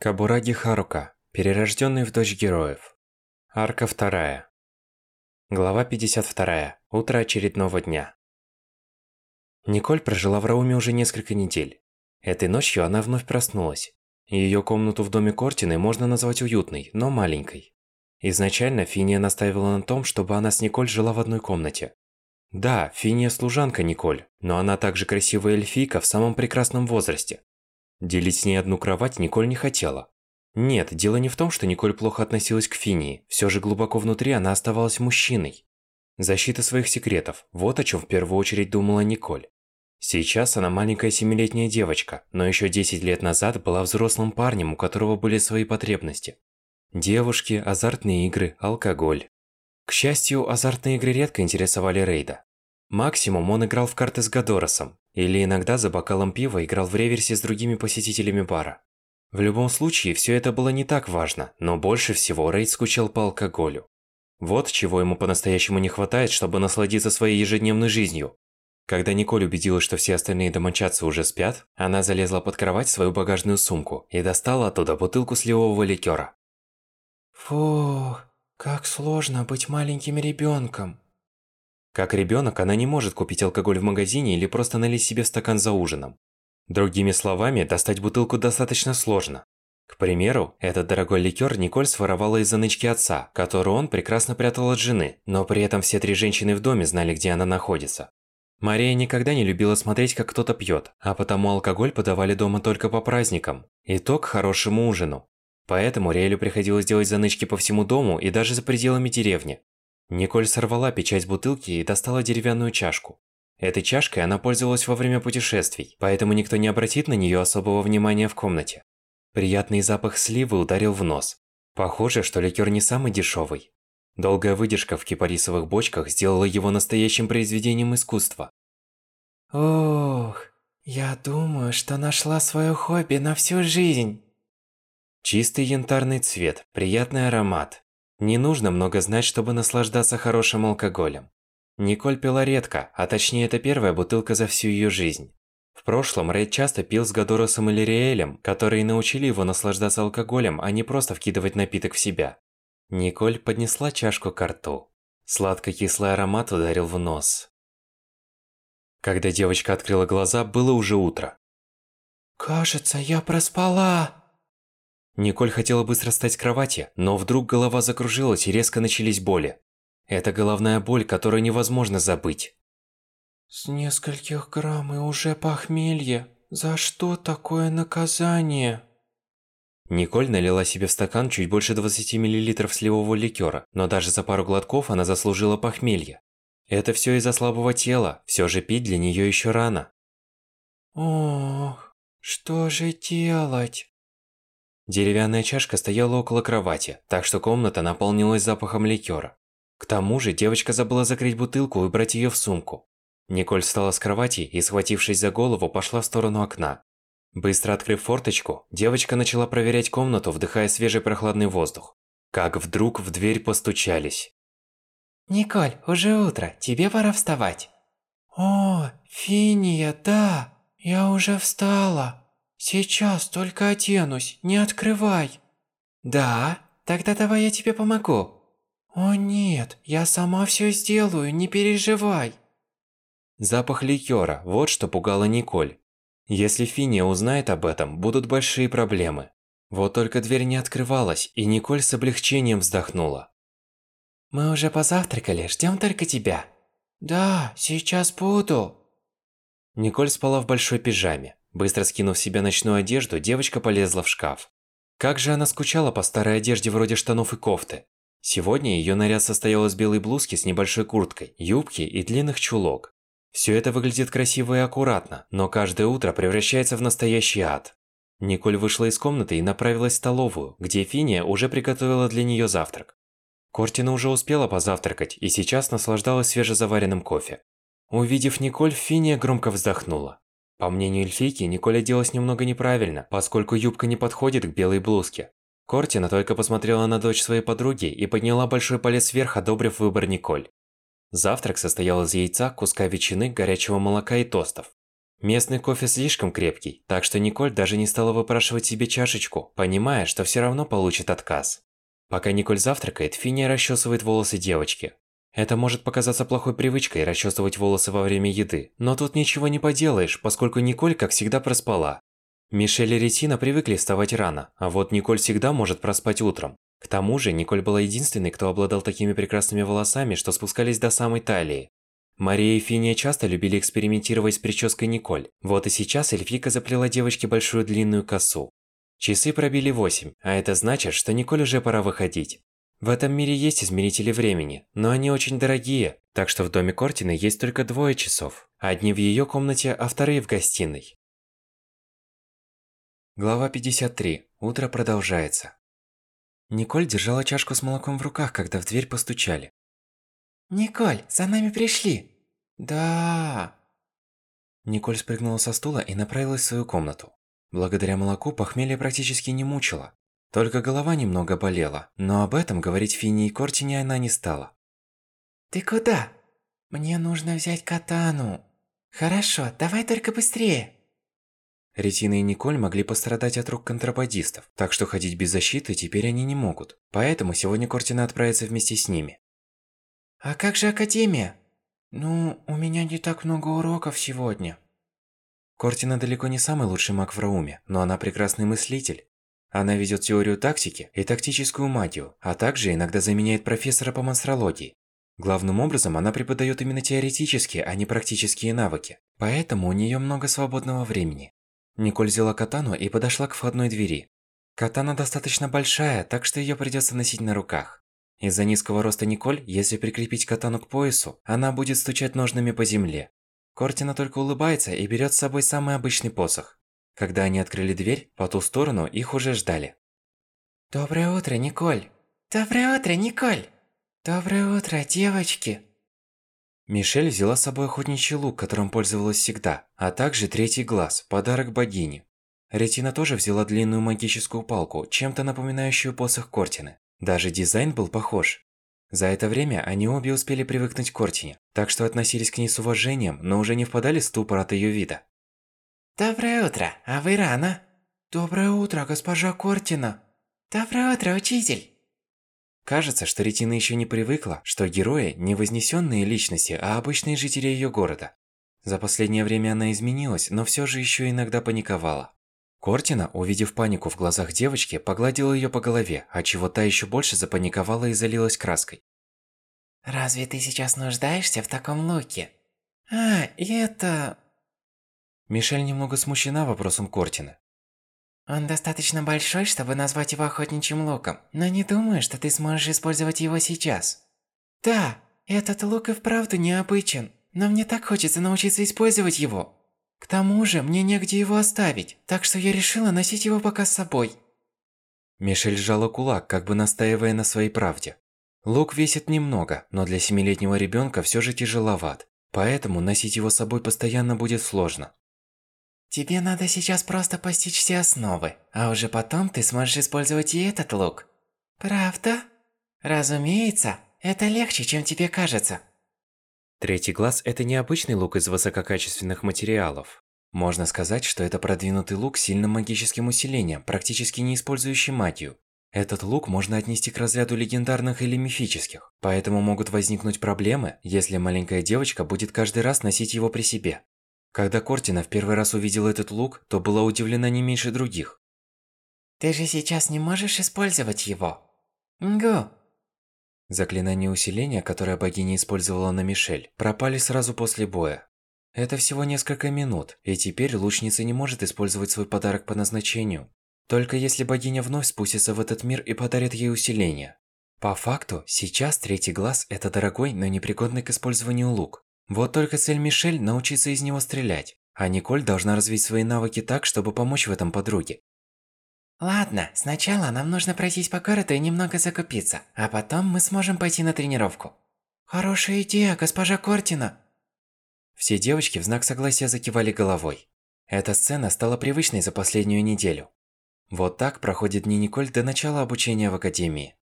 Кабураги Харука, перерожденный в дочь героев. Арка 2. Глава 52. Утро очередного дня. Николь прожила в Рауме уже несколько недель. Этой ночью она вновь проснулась. Ее комнату в доме Кортины можно назвать уютной, но маленькой. Изначально Финия настаивала на том, чтобы она с Николь жила в одной комнате. Да, Финия служанка Николь, но она также красивая эльфийка в самом прекрасном возрасте. Делить с ней одну кровать Николь не хотела. Нет, дело не в том, что Николь плохо относилась к Финии, все же глубоко внутри она оставалась мужчиной. Защита своих секретов – вот о чем в первую очередь думала Николь. Сейчас она маленькая семилетняя девочка, но еще 10 лет назад была взрослым парнем, у которого были свои потребности. Девушки, азартные игры, алкоголь. К счастью, азартные игры редко интересовали Рейда. Максимум он играл в карты с Гадоросом, или иногда за бокалом пива играл в реверсе с другими посетителями бара. В любом случае, все это было не так важно, но больше всего Рейд скучал по алкоголю. Вот чего ему по-настоящему не хватает, чтобы насладиться своей ежедневной жизнью. Когда Николь убедилась, что все остальные домочадцы уже спят, она залезла под кровать в свою багажную сумку и достала оттуда бутылку сливового ликера. Фух, как сложно быть маленьким ребенком. Как ребенок, она не может купить алкоголь в магазине или просто налить себе стакан за ужином. Другими словами, достать бутылку достаточно сложно. К примеру, этот дорогой ликер Николь своровала из занычки отца, которую он прекрасно прятал от жены, но при этом все три женщины в доме знали, где она находится. Мария никогда не любила смотреть, как кто-то пьет, а потому алкоголь подавали дома только по праздникам, и то к хорошему ужину. Поэтому Риэлю приходилось делать занычки по всему дому и даже за пределами деревни, Николь сорвала печать бутылки и достала деревянную чашку. Этой чашкой она пользовалась во время путешествий, поэтому никто не обратит на нее особого внимания в комнате. Приятный запах сливы ударил в нос. Похоже, что ликер не самый дешевый. Долгая выдержка в кипарисовых бочках сделала его настоящим произведением искусства. Ох, я думаю, что нашла свое хобби на всю жизнь. Чистый янтарный цвет, приятный аромат. Не нужно много знать, чтобы наслаждаться хорошим алкоголем. Николь пила редко, а точнее это первая бутылка за всю ее жизнь. В прошлом Рейд часто пил с Гадоросом или Риэлем, которые научили его наслаждаться алкоголем, а не просто вкидывать напиток в себя. Николь поднесла чашку к рту. Сладко-кислый аромат ударил в нос. Когда девочка открыла глаза, было уже утро. «Кажется, я проспала!» Николь хотела быстро встать с кровати, но вдруг голова закружилась и резко начались боли. Это головная боль, которую невозможно забыть. С нескольких грамм и уже похмелье. За что такое наказание? Николь налила себе в стакан чуть больше 20 мл сливового ликера, но даже за пару глотков она заслужила похмелье. Это все из-за слабого тела, все же пить для нее еще рано. Ох, что же делать? Деревянная чашка стояла около кровати, так что комната наполнилась запахом ликера. К тому же девочка забыла закрыть бутылку и брать ее в сумку. Николь встала с кровати и, схватившись за голову, пошла в сторону окна. Быстро открыв форточку, девочка начала проверять комнату, вдыхая свежий прохладный воздух. Как вдруг в дверь постучались. «Николь, уже утро, тебе пора вставать». «О, Финия, да, я уже встала». Сейчас только оденусь, не открывай. Да? Тогда давай я тебе помогу. О нет, я сама все сделаю, не переживай. Запах ликера, вот что пугало Николь. Если Финия узнает об этом, будут большие проблемы. Вот только дверь не открывалась, и Николь с облегчением вздохнула. Мы уже позавтракали, ждем только тебя. Да, сейчас буду. Николь спала в большой пижаме. Быстро скинув себе ночную одежду, девочка полезла в шкаф. Как же она скучала по старой одежде вроде штанов и кофты. Сегодня ее наряд состоял из белой блузки с небольшой курткой, юбки и длинных чулок. Все это выглядит красиво и аккуратно, но каждое утро превращается в настоящий ад. Николь вышла из комнаты и направилась в столовую, где Финия уже приготовила для нее завтрак. Кортина уже успела позавтракать и сейчас наслаждалась свежезаваренным кофе. Увидев Николь, Финия громко вздохнула. По мнению эльфийки, Николь оделась немного неправильно, поскольку юбка не подходит к белой блузке. Кортина только посмотрела на дочь своей подруги и подняла большой палец вверх, одобрив выбор Николь. Завтрак состоял из яйца, куска ветчины, горячего молока и тостов. Местный кофе слишком крепкий, так что Николь даже не стала выпрашивать себе чашечку, понимая, что все равно получит отказ. Пока Николь завтракает, Финия расчесывает волосы девочки. Это может показаться плохой привычкой расчесывать волосы во время еды, но тут ничего не поделаешь, поскольку Николь, как всегда, проспала. Мишель и Ретина привыкли вставать рано, а вот Николь всегда может проспать утром. К тому же, Николь была единственной, кто обладал такими прекрасными волосами, что спускались до самой талии. Мария и Финия часто любили экспериментировать с прической Николь. Вот и сейчас эльфийка заплела девочке большую длинную косу. Часы пробили 8, а это значит, что Николь уже пора выходить. В этом мире есть измерители времени, но они очень дорогие, так что в доме Кортины есть только двое часов. Одни в ее комнате, а вторые в гостиной. Глава 53. Утро продолжается. Николь держала чашку с молоком в руках, когда в дверь постучали. «Николь, за нами пришли!» «Да...» Николь спрыгнула со стула и направилась в свою комнату. Благодаря молоку похмелье практически не мучило. Только голова немного болела, но об этом говорить Финни и Кортине она не стала. «Ты куда?» «Мне нужно взять катану». «Хорошо, давай только быстрее». Ретина и Николь могли пострадать от рук контрабандистов, так что ходить без защиты теперь они не могут. Поэтому сегодня Кортина отправится вместе с ними. А как же Академия? Ну, у меня не так много уроков сегодня. Кортина далеко не самый лучший маг в Рауме, но она прекрасный мыслитель. Она ведет теорию тактики и тактическую магию, а также иногда заменяет профессора по монстрологии. Главным образом она преподает именно теоретические, а не практические навыки, поэтому у нее много свободного времени. Николь взяла катану и подошла к входной двери. Катана достаточно большая, так что ее придется носить на руках. Из-за низкого роста Николь, если прикрепить катану к поясу, она будет стучать ножными по земле. Кортина только улыбается и берет с собой самый обычный посох. Когда они открыли дверь, по ту сторону их уже ждали. Доброе утро, Николь. Доброе утро, Николь. Доброе утро, девочки. Мишель взяла с собой охотничий лук, которым пользовалась всегда, а также третий глаз, подарок богине. Ретина тоже взяла длинную магическую палку, чем-то напоминающую посох Кортины. Даже дизайн был похож. За это время они обе успели привыкнуть к Кортине, так что относились к ней с уважением, но уже не впадали в ступор от ее вида. Доброе утро, а вы рано? Доброе утро, госпожа Кортина. Доброе утро, учитель. Кажется, что Ретина еще не привыкла, что герои не вознесенные личности, а обычные жители ее города. За последнее время она изменилась, но все же еще иногда паниковала. Кортина, увидев панику в глазах девочки, погладила ее по голове, отчего та еще больше запаниковала и залилась краской. «Разве ты сейчас нуждаешься в таком луке?» «А, и это...» Мишель немного смущена вопросом Кортины. «Он достаточно большой, чтобы назвать его охотничьим луком, но не думаю, что ты сможешь использовать его сейчас». «Да, этот лук и вправду необычен, но мне так хочется научиться использовать его». К тому же, мне негде его оставить, так что я решила носить его пока с собой. Мишель сжала кулак, как бы настаивая на своей правде. Лук весит немного, но для семилетнего ребенка все же тяжеловат, поэтому носить его с собой постоянно будет сложно. Тебе надо сейчас просто постичь все основы, а уже потом ты сможешь использовать и этот лук. Правда? Разумеется, это легче, чем тебе кажется. Третий глаз – это необычный лук из высококачественных материалов. Можно сказать, что это продвинутый лук с сильным магическим усилением, практически не использующий магию. Этот лук можно отнести к разряду легендарных или мифических, поэтому могут возникнуть проблемы, если маленькая девочка будет каждый раз носить его при себе. Когда Кортина в первый раз увидела этот лук, то была удивлена не меньше других. «Ты же сейчас не можешь использовать его?» «Гу, Заклинания усиления, которое богиня использовала на Мишель, пропали сразу после боя. Это всего несколько минут, и теперь лучница не может использовать свой подарок по назначению. Только если богиня вновь спустится в этот мир и подарит ей усиление. По факту, сейчас третий глаз – это дорогой, но непригодный к использованию лук. Вот только цель Мишель – научиться из него стрелять. А Николь должна развить свои навыки так, чтобы помочь в этом подруге. Ладно, сначала нам нужно пройтись по городу и немного закупиться, а потом мы сможем пойти на тренировку. Хорошая идея, госпожа Кортина. Все девочки в знак согласия закивали головой. Эта сцена стала привычной за последнюю неделю. Вот так проходит дни Николь до начала обучения в академии.